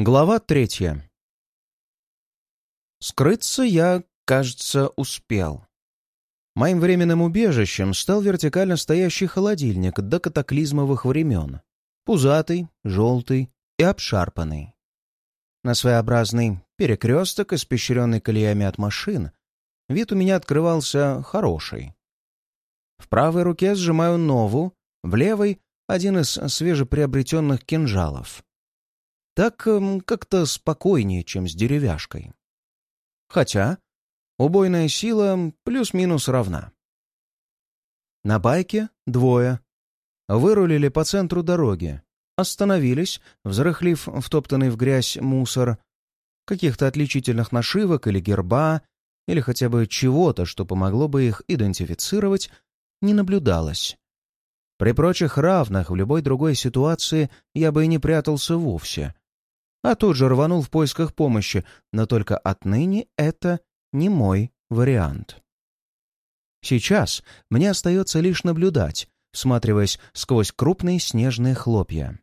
Глава третья. Скрыться я, кажется, успел. Моим временным убежищем стал вертикально стоящий холодильник до катаклизмовых времен. Пузатый, желтый и обшарпанный. На своеобразный перекресток, испещренный колеями от машин, вид у меня открывался хороший. В правой руке сжимаю нову, в левой — один из свежеприобретенных кинжалов — так эм, как-то спокойнее, чем с деревяшкой. Хотя убойная сила плюс-минус равна. На байке двое. Вырулили по центру дороги. Остановились, взрыхлив втоптанный в грязь мусор, каких-то отличительных нашивок или герба, или хотя бы чего-то, что помогло бы их идентифицировать, не наблюдалось. При прочих равных в любой другой ситуации я бы и не прятался вовсе, а тут же рванул в поисках помощи, но только отныне это не мой вариант. Сейчас мне остается лишь наблюдать, всматриваясь сквозь крупные снежные хлопья.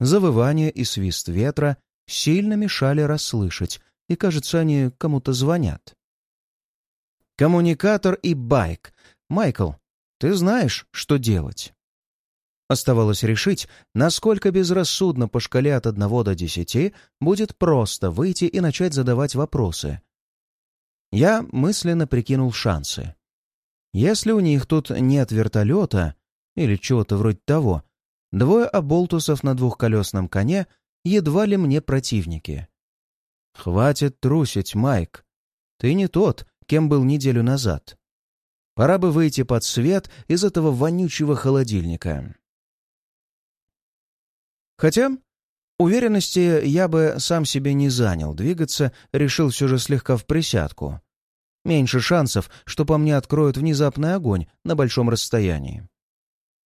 Завывание и свист ветра сильно мешали расслышать, и, кажется, они кому-то звонят. Коммуникатор и байк. Майкл, ты знаешь, что делать? Оставалось решить, насколько безрассудно по шкале от 1 до 10 будет просто выйти и начать задавать вопросы. Я мысленно прикинул шансы. Если у них тут нет вертолета или чего-то вроде того, двое оболтусов на двухколесном коне едва ли мне противники. «Хватит трусить, Майк. Ты не тот, кем был неделю назад. Пора бы выйти под свет из этого вонючего холодильника». Хотя уверенности я бы сам себе не занял, двигаться решил все же слегка в присядку. Меньше шансов, что по мне откроют внезапный огонь на большом расстоянии.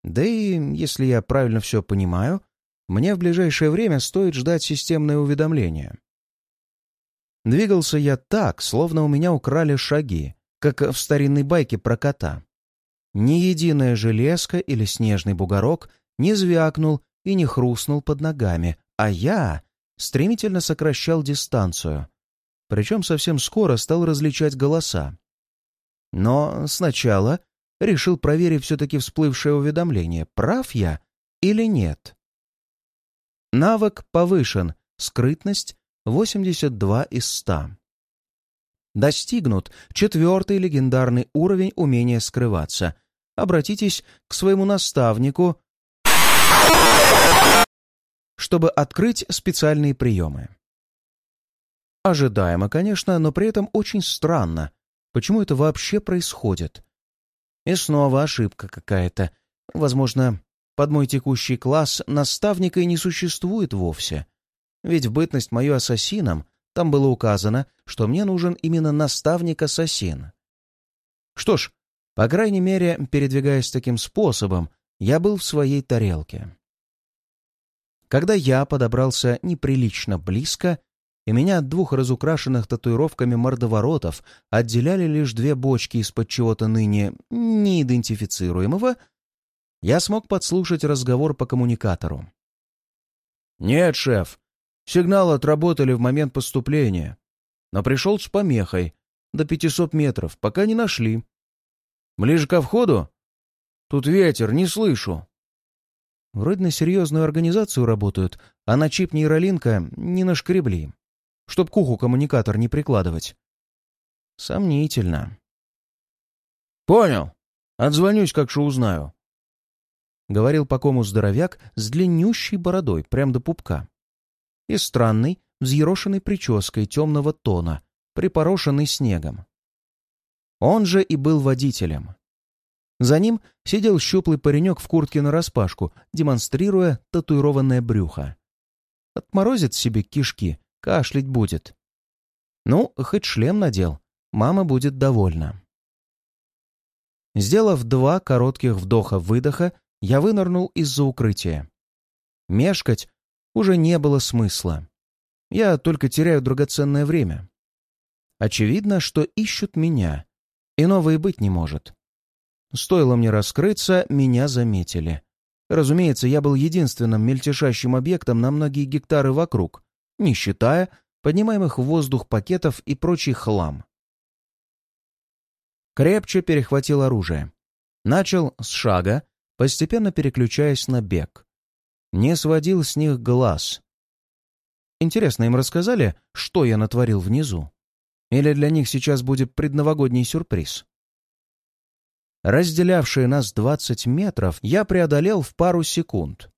Да и, если я правильно все понимаю, мне в ближайшее время стоит ждать системное уведомление. Двигался я так, словно у меня украли шаги, как в старинной байке про кота. Ни единая железка или снежный бугорок не звякнул и не хрустнул под ногами, а я стремительно сокращал дистанцию. Причем совсем скоро стал различать голоса. Но сначала решил проверить все-таки всплывшее уведомление, прав я или нет. Навык повышен, скрытность 82 из 100. Достигнут четвертый легендарный уровень умения скрываться. Обратитесь к своему наставнику чтобы открыть специальные приемы. Ожидаемо, конечно, но при этом очень странно. Почему это вообще происходит? И снова ошибка какая-то. Возможно, под мой текущий класс наставника и не существует вовсе. Ведь в бытность мою ассасином там было указано, что мне нужен именно наставник-ассасин. Что ж, по крайней мере, передвигаясь таким способом, я был в своей тарелке. Когда я подобрался неприлично близко, и меня от двух разукрашенных татуировками мордоворотов отделяли лишь две бочки из-под чего-то ныне неидентифицируемого, я смог подслушать разговор по коммуникатору. «Нет, шеф, сигнал отработали в момент поступления, но пришел с помехой до 500 метров, пока не нашли. Ближе ко входу? Тут ветер, не слышу». Вроде на серьезную организацию работают, а на чип нейролинка не нашкребли. Чтоб к уху коммуникатор не прикладывать. Сомнительно. «Понял. Отзвонюсь, как что узнаю», — говорил по кому здоровяк с длиннющей бородой, прям до пупка. И странной, взъерошенной прической темного тона, припорошенной снегом. Он же и был водителем. За ним сидел щуплый паренек в куртке нараспашку, демонстрируя татуированное брюхо. Отморозит себе кишки, кашлять будет. Ну, хоть шлем надел, мама будет довольна. Сделав два коротких вдоха-выдоха, я вынырнул из-за укрытия. Мешкать уже не было смысла. Я только теряю драгоценное время. Очевидно, что ищут меня. Иного и быть не может. Стоило мне раскрыться, меня заметили. Разумеется, я был единственным мельтешащим объектом на многие гектары вокруг, не считая поднимаемых в воздух пакетов и прочий хлам. Крепче перехватил оружие. Начал с шага, постепенно переключаясь на бег. Не сводил с них глаз. Интересно, им рассказали, что я натворил внизу? Или для них сейчас будет предновогодний сюрприз? Разделявшие нас 20 метров я преодолел в пару секунд.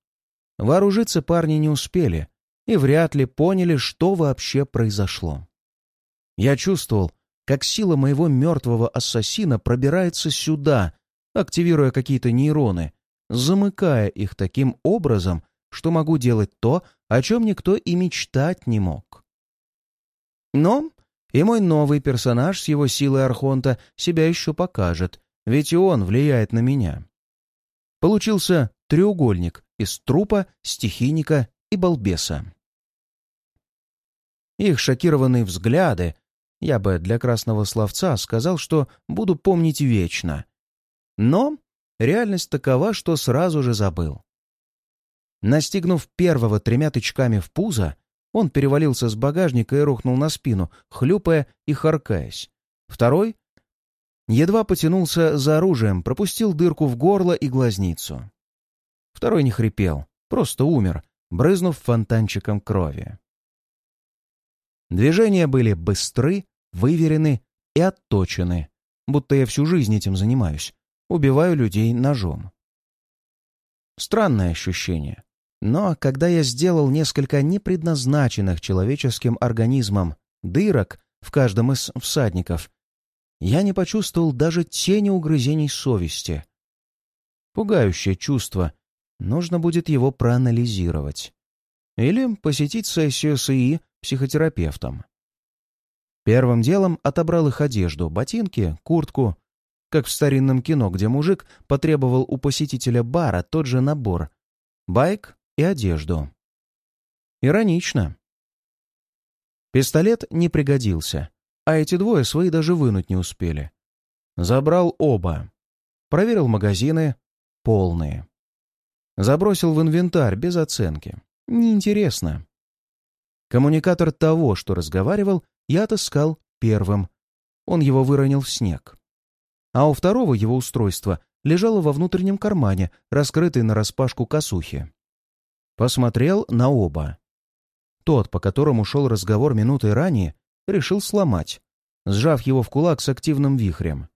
Вооружиться парни не успели и вряд ли поняли, что вообще произошло. Я чувствовал, как сила моего мертвого ассасина пробирается сюда, активируя какие-то нейроны, замыкая их таким образом, что могу делать то, о чем никто и мечтать не мог. Но и мой новый персонаж с его силой Архонта себя еще покажет, ведь и он влияет на меня. Получился треугольник из трупа, стихийника и балбеса. Их шокированные взгляды, я бы для красного словца сказал, что буду помнить вечно. Но реальность такова, что сразу же забыл. Настигнув первого тремя тычками в пузо, он перевалился с багажника и рухнул на спину, хлюпая и харкаясь. Второй Едва потянулся за оружием, пропустил дырку в горло и глазницу. Второй не хрипел, просто умер, брызнув фонтанчиком крови. Движения были быстры, выверены и отточены, будто я всю жизнь этим занимаюсь, убиваю людей ножом. Странное ощущение. Но когда я сделал несколько непредназначенных человеческим организмом дырок в каждом из всадников, я не почувствовал даже тени угрызений совести. Пугающее чувство. Нужно будет его проанализировать. Или посетить сессию с ИИ психотерапевтом. Первым делом отобрал их одежду, ботинки, куртку, как в старинном кино, где мужик потребовал у посетителя бара тот же набор — байк и одежду. Иронично. Пистолет не пригодился а эти двое свои даже вынуть не успели. Забрал оба. Проверил магазины. Полные. Забросил в инвентарь без оценки. Неинтересно. Коммуникатор того, что разговаривал, я отыскал первым. Он его выронил в снег. А у второго его устройство лежало во внутреннем кармане, раскрытой нараспашку косухи. Посмотрел на оба. Тот, по которому шел разговор минутой ранее, решил сломать, сжав его в кулак с активным вихрем.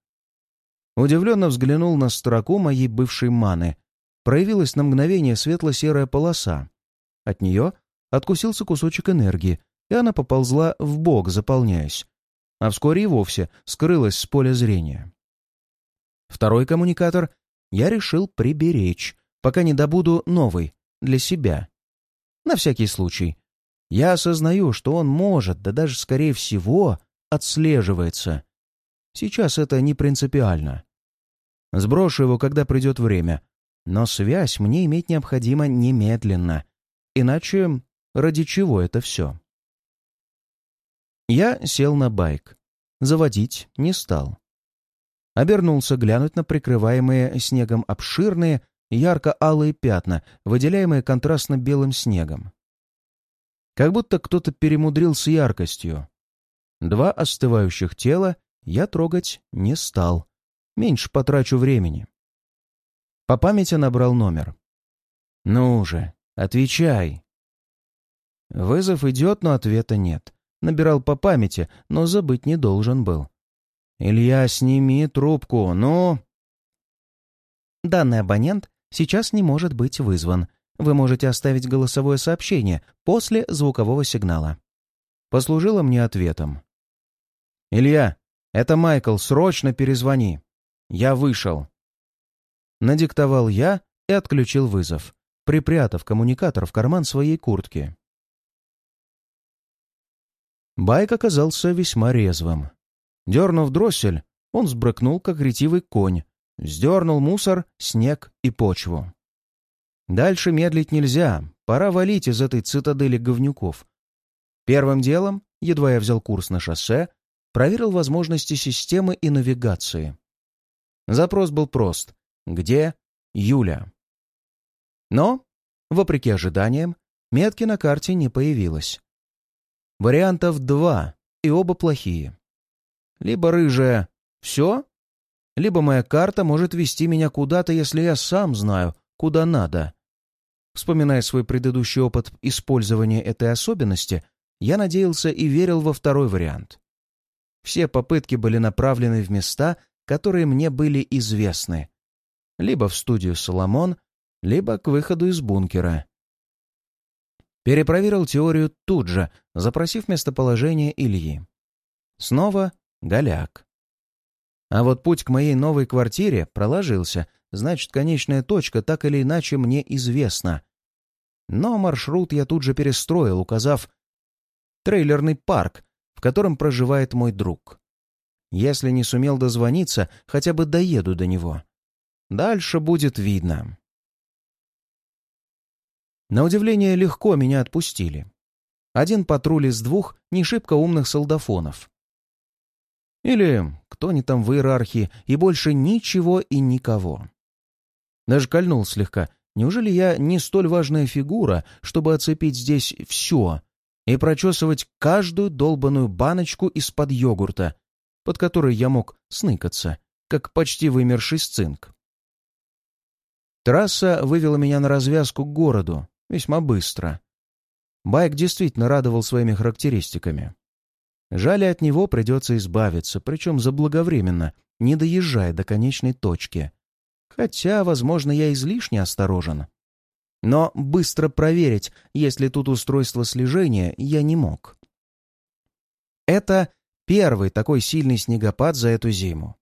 Удивленно взглянул на строку моей бывшей маны. Проявилась на мгновение светло-серая полоса. От нее откусился кусочек энергии, и она поползла в бок, заполняясь. А вскоре и вовсе скрылась с поля зрения. Второй коммуникатор я решил приберечь, пока не добуду новый, для себя. На всякий случай, я осознаю, что он может, да даже, скорее всего, отслеживается. Сейчас это не принципиально. Сброшу его, когда придет время. Но связь мне иметь необходимо немедленно. Иначе ради чего это все? Я сел на байк. Заводить не стал. Обернулся глянуть на прикрываемые снегом обширные, ярко-алые пятна, выделяемые контрастно-белым снегом. Как будто кто-то перемудрил с яркостью. Два остывающих тела я трогать не стал. Меньше потрачу времени. По памяти набрал номер. «Ну же, отвечай!» Вызов идет, но ответа нет. Набирал по памяти, но забыть не должен был. «Илья, сними трубку, ну...» Данный абонент сейчас не может быть вызван вы можете оставить голосовое сообщение после звукового сигнала. Послужило мне ответом. «Илья, это Майкл, срочно перезвони. Я вышел». Надиктовал я и отключил вызов, припрятав коммуникатор в карман своей куртки. Байк оказался весьма резвым. Дернув дроссель, он сбрыкнул, как ретивый конь, сдернул мусор, снег и почву. Дальше медлить нельзя, пора валить из этой цитадели говнюков. Первым делом, едва я взял курс на шоссе, проверил возможности системы и навигации. Запрос был прост. Где Юля? Но, вопреки ожиданиям, метки на карте не появилось. Вариантов два, и оба плохие. Либо рыжая «все», либо моя карта может вести меня куда-то, если я сам знаю, куда надо. Вспоминая свой предыдущий опыт использования этой особенности, я надеялся и верил во второй вариант. Все попытки были направлены в места, которые мне были известны. Либо в студию «Соломон», либо к выходу из бункера. Перепроверил теорию тут же, запросив местоположение Ильи. Снова голяк. А вот путь к моей новой квартире проложился, значит, конечная точка так или иначе мне известна. Но маршрут я тут же перестроил, указав трейлерный парк, в котором проживает мой друг. Если не сумел дозвониться, хотя бы доеду до него. Дальше будет видно. На удивление, легко меня отпустили. Один патруль из двух не шибко умных солдафонов. Или кто они там в иерархии, и больше ничего и никого. Даже кольнул слегка. Неужели я не столь важная фигура, чтобы оцепить здесь все и прочесывать каждую долбаную баночку из-под йогурта, под которой я мог сныкаться, как почти вымерший цинк? Трасса вывела меня на развязку к городу, весьма быстро. Байк действительно радовал своими характеристиками. Жаль, от него придется избавиться, причем заблаговременно, не доезжая до конечной точки. Хотя, возможно, я излишне осторожен. Но быстро проверить, есть ли тут устройство слежения, я не мог. Это первый такой сильный снегопад за эту зиму.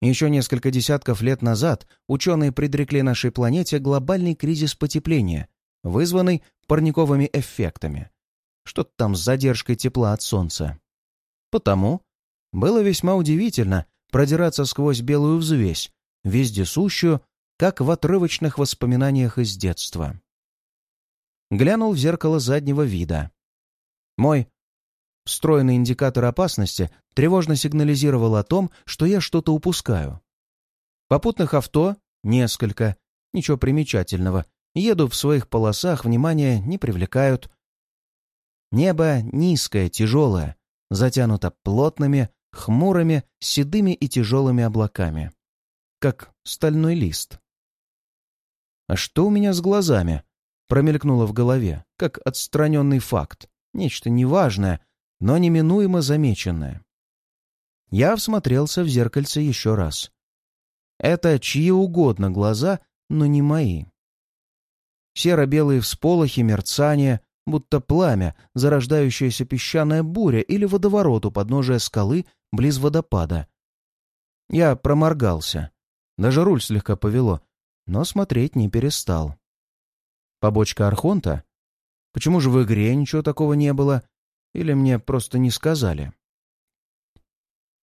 Еще несколько десятков лет назад ученые предрекли нашей планете глобальный кризис потепления, вызванный парниковыми эффектами. Что-то там с задержкой тепла от Солнца. Потому было весьма удивительно продираться сквозь белую взвесь, вездесущую, как в отрывочных воспоминаниях из детства. Глянул в зеркало заднего вида. Мой встроенный индикатор опасности тревожно сигнализировал о том, что я что-то упускаю. Попутных авто несколько, ничего примечательного, еду в своих полосах, внимания не привлекают. Небо низкое, тяжелое, затянуто плотными, хмурыми, седыми и тяжелыми облаками. Как стальной лист. «А что у меня с глазами?» промелькнуло в голове, как отстраненный факт. Нечто неважное, но неминуемо замеченное. Я всмотрелся в зеркальце еще раз. Это чьи угодно глаза, но не мои. Серо-белые всполохи, мерцания, будто пламя, зарождающаяся песчаная буря или водоворот у подножия скалы близ водопада. Я проморгался. Даже руль слегка повело, но смотреть не перестал. Побочка Архонта? Почему же в игре ничего такого не было? Или мне просто не сказали?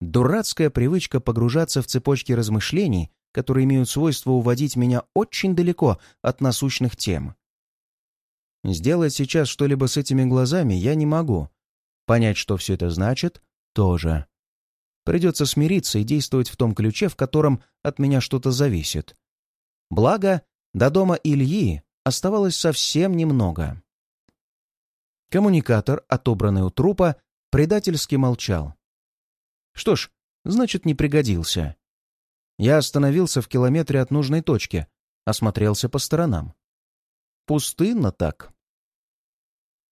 Дурацкая привычка погружаться в цепочки размышлений которые имеют свойство уводить меня очень далеко от насущных тем. Сделать сейчас что-либо с этими глазами я не могу. Понять, что все это значит, тоже. Придется смириться и действовать в том ключе, в котором от меня что-то зависит. Благо, до дома Ильи оставалось совсем немного. Коммуникатор, отобранный у трупа, предательски молчал. Что ж, значит, не пригодился. Я остановился в километре от нужной точки, осмотрелся по сторонам. Пустынно так.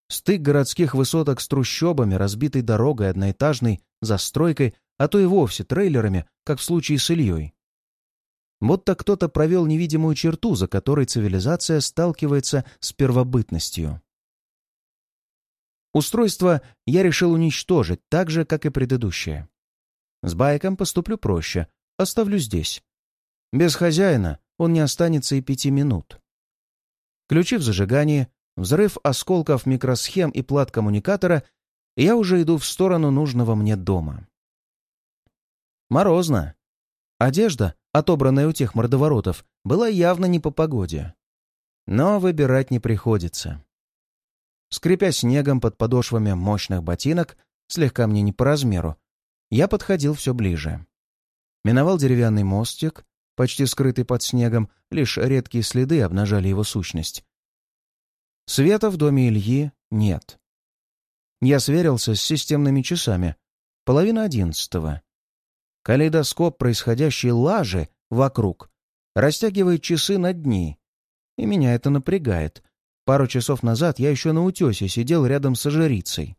Стык городских высоток с трущобами, разбитой дорогой, одноэтажной, застройкой, а то и вовсе трейлерами, как в случае с Ильей. Будто кто-то провел невидимую черту, за которой цивилизация сталкивается с первобытностью. Устройство я решил уничтожить так же, как и предыдущее. С байком поступлю проще, Оставлю здесь. Без хозяина он не останется и пяти минут. Ключи в зажигании, взрыв осколков микросхем и плат коммуникатора, и я уже иду в сторону нужного мне дома. Морозно. Одежда, отобранная у тех мордоворотов, была явно не по погоде. Но выбирать не приходится. Скрипя снегом под подошвами мощных ботинок, слегка мне не по размеру, я подходил все ближе. Миновал деревянный мостик, почти скрытый под снегом, лишь редкие следы обнажали его сущность. Света в доме Ильи нет. Я сверился с системными часами. Половина одиннадцатого. Калейдоскоп происходящей лажи вокруг растягивает часы на дни. И меня это напрягает. Пару часов назад я еще на утесе сидел рядом с ожерицей.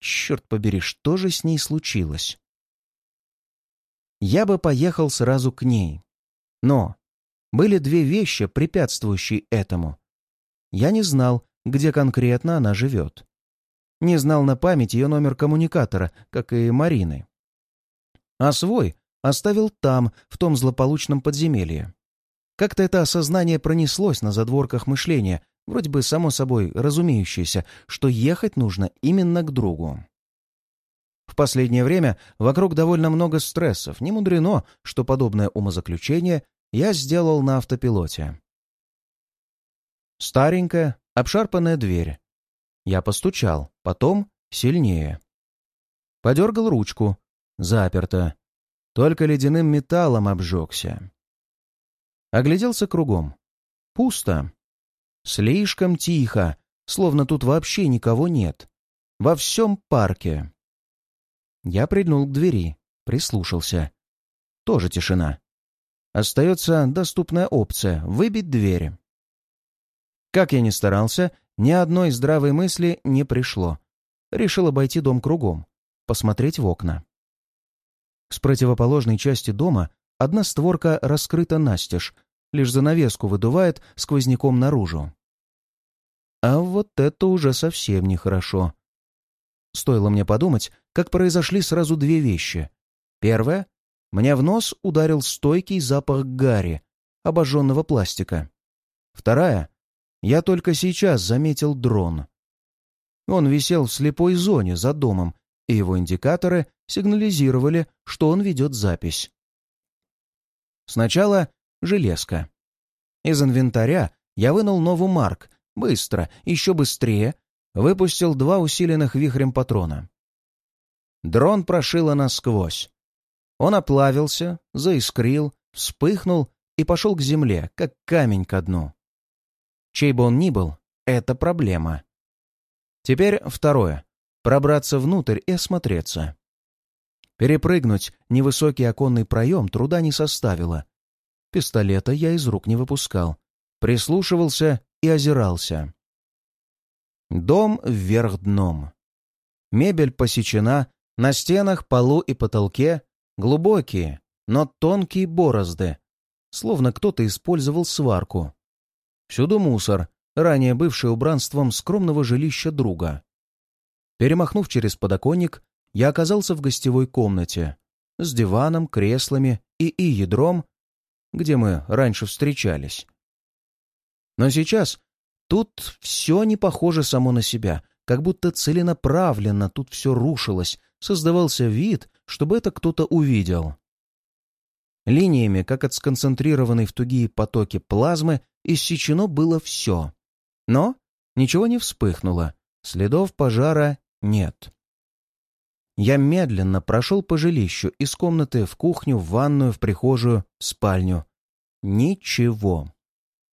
Черт побери, что же с ней случилось? Я бы поехал сразу к ней. Но были две вещи, препятствующие этому. Я не знал, где конкретно она живет. Не знал на память ее номер коммуникатора, как и Марины. А свой оставил там, в том злополучном подземелье. Как-то это осознание пронеслось на задворках мышления, вроде бы само собой разумеющееся, что ехать нужно именно к другу. В последнее время вокруг довольно много стрессов. Не мудрено, что подобное умозаключение я сделал на автопилоте. Старенькая, обшарпанная дверь. Я постучал, потом сильнее. Подергал ручку. Заперто. Только ледяным металлом обжегся. Огляделся кругом. Пусто. Слишком тихо, словно тут вообще никого нет. Во всем парке. Я прильнул к двери, прислушался. Тоже тишина. Остается доступная опция — выбить двери. Как я ни старался, ни одной здравой мысли не пришло. Решил обойти дом кругом, посмотреть в окна. С противоположной части дома одна створка раскрыта настежь, лишь занавеску выдувает сквозняком наружу. А вот это уже совсем нехорошо. Стоило мне подумать, как произошли сразу две вещи. Первое — мне в нос ударил стойкий запах гари, обожженного пластика. Вторая — я только сейчас заметил дрон. Он висел в слепой зоне за домом, и его индикаторы сигнализировали, что он ведет запись. Сначала железка. Из инвентаря я вынул новую марк, быстро, еще быстрее, выпустил два усиленных вихрем патрона. Дрон прошило насквозь. Он оплавился, заискрил, вспыхнул и пошел к земле, как камень ко дну. Чей бы он ни был, это проблема. Теперь второе — пробраться внутрь и осмотреться. Перепрыгнуть невысокий оконный проем труда не составило. Пистолета я из рук не выпускал. Прислушивался и озирался. Дом вверх дном. Мебель посечена, на стенах, полу и потолке глубокие, но тонкие борозды, словно кто-то использовал сварку. Всюду мусор, ранее бывший убранством скромного жилища друга. Перемахнув через подоконник, я оказался в гостевой комнате с диваном, креслами и и ядром, где мы раньше встречались. Но сейчас тут все не похоже само на себя, как будто целенаправленно тут все рушилось, создавался вид, чтобы это кто-то увидел. Линиями, как от сконцентрированной в тугие потоки плазмы, иссечено было все. Но ничего не вспыхнуло, следов пожара нет. Я медленно прошел по жилищу, из комнаты в кухню, в ванную, в прихожую, в спальню. Ничего.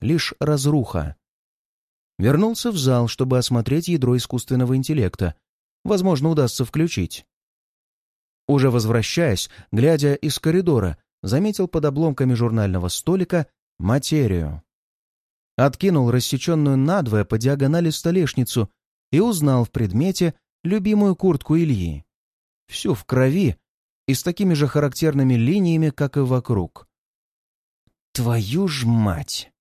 Лишь разруха. Вернулся в зал, чтобы осмотреть ядро искусственного интеллекта. Возможно, удастся включить. Уже возвращаясь, глядя из коридора, заметил под обломками журнального столика материю. Откинул рассеченную надвое по диагонали столешницу и узнал в предмете любимую куртку Ильи всю в крови и с такими же характерными линиями, как и вокруг. Твою ж мать!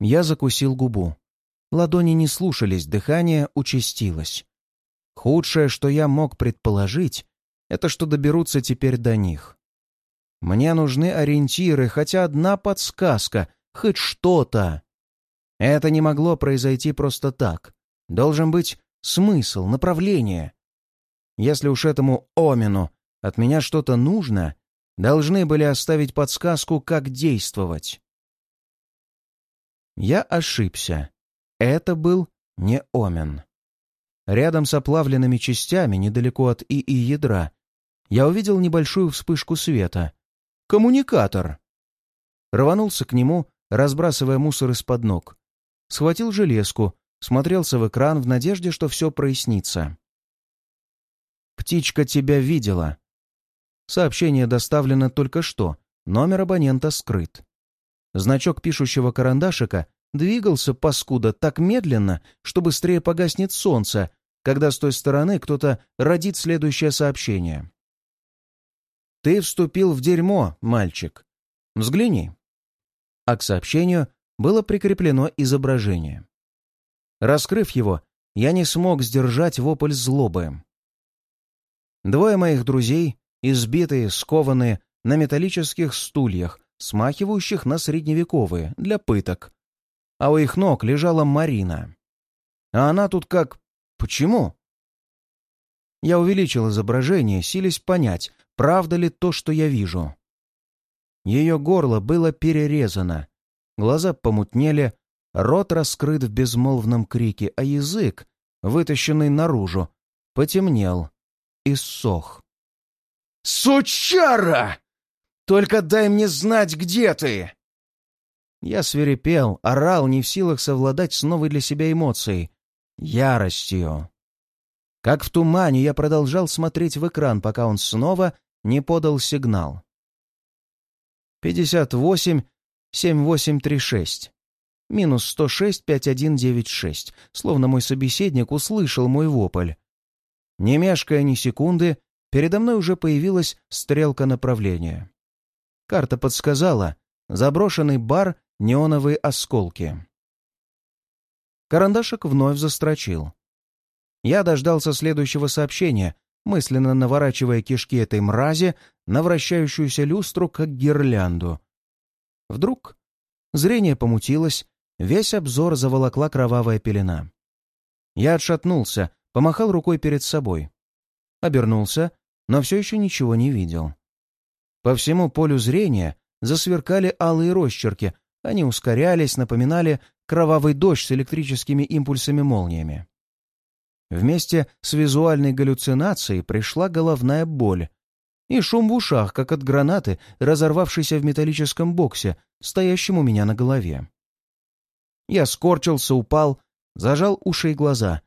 Я закусил губу. Ладони не слушались, дыхание участилось. Худшее, что я мог предположить, это что доберутся теперь до них. Мне нужны ориентиры, хотя одна подсказка, хоть что-то. Это не могло произойти просто так. Должен быть смысл, направление. Если уж этому Омину от меня что-то нужно, должны были оставить подсказку, как действовать. Я ошибся. Это был не Омен. Рядом с оплавленными частями, недалеко от ИИ ядра, я увидел небольшую вспышку света. Коммуникатор! Рванулся к нему, разбрасывая мусор из-под ног. Схватил железку, смотрелся в экран в надежде, что все прояснится. «Птичка тебя видела». Сообщение доставлено только что, номер абонента скрыт. Значок пишущего карандашика двигался, паскуда, так медленно, что быстрее погаснет солнце, когда с той стороны кто-то родит следующее сообщение. «Ты вступил в дерьмо, мальчик. Взгляни». А к сообщению было прикреплено изображение. Раскрыв его, я не смог сдержать вопль злобы. Двое моих друзей, избитые, скованные, на металлических стульях, смахивающих на средневековые, для пыток. А у их ног лежала Марина. А она тут как... Почему? Я увеличил изображение, силясь понять, правда ли то, что я вижу. Ее горло было перерезано, глаза помутнели, рот раскрыт в безмолвном крике, а язык, вытащенный наружу, потемнел и сох. «Сучара! Только дай мне знать, где ты!» Я свирепел, орал, не в силах совладать с новой для себя эмоцией — яростью. Как в тумане я продолжал смотреть в экран, пока он снова не подал сигнал. 58-7836. Минус 106-5196. Словно мой собеседник услышал мой вопль. Не мешкая ни секунды, передо мной уже появилась стрелка направления. Карта подсказала заброшенный бар «Неоновые осколки». Карандашик вновь застрочил. Я дождался следующего сообщения, мысленно наворачивая кишки этой мрази на вращающуюся люстру, как гирлянду. Вдруг зрение помутилось, весь обзор заволокла кровавая пелена. Я отшатнулся, помахал рукой перед собой. Обернулся, но все еще ничего не видел. По всему полю зрения засверкали алые росчерки, они ускорялись, напоминали кровавый дождь с электрическими импульсами-молниями. Вместе с визуальной галлюцинацией пришла головная боль и шум в ушах, как от гранаты, разорвавшейся в металлическом боксе, стоящем у меня на голове. Я скорчился, упал, зажал уши и глаза,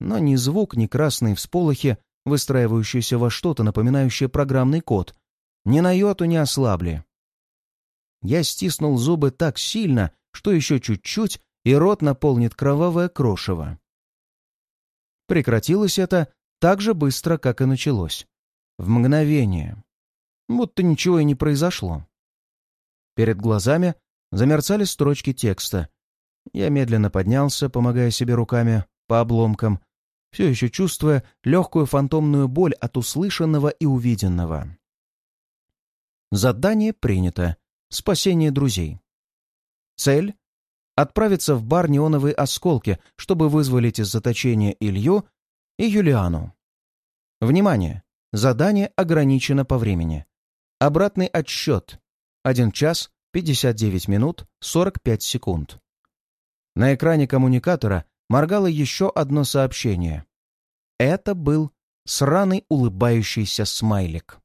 но ни звук, ни красные всполохи, выстраивающиеся во что-то, напоминающее программный код, ни на йоту не ослабли. Я стиснул зубы так сильно, что еще чуть-чуть, и рот наполнит кровавое крошево. Прекратилось это так же быстро, как и началось. В мгновение. Будто ничего и не произошло. Перед глазами замерцали строчки текста. Я медленно поднялся, помогая себе руками по обломкам, все еще чувствуя легкую фантомную боль от услышанного и увиденного. Задание принято. Спасение друзей. Цель отправиться в бар «Неоновые осколки», чтобы вызволить из заточения Илью и Юлиану. Внимание! Задание ограничено по времени. Обратный отсчет. 1 час 59 минут 45 секунд. На экране коммуникатора моргало еще одно сообщение. Это был сраный улыбающийся смайлик.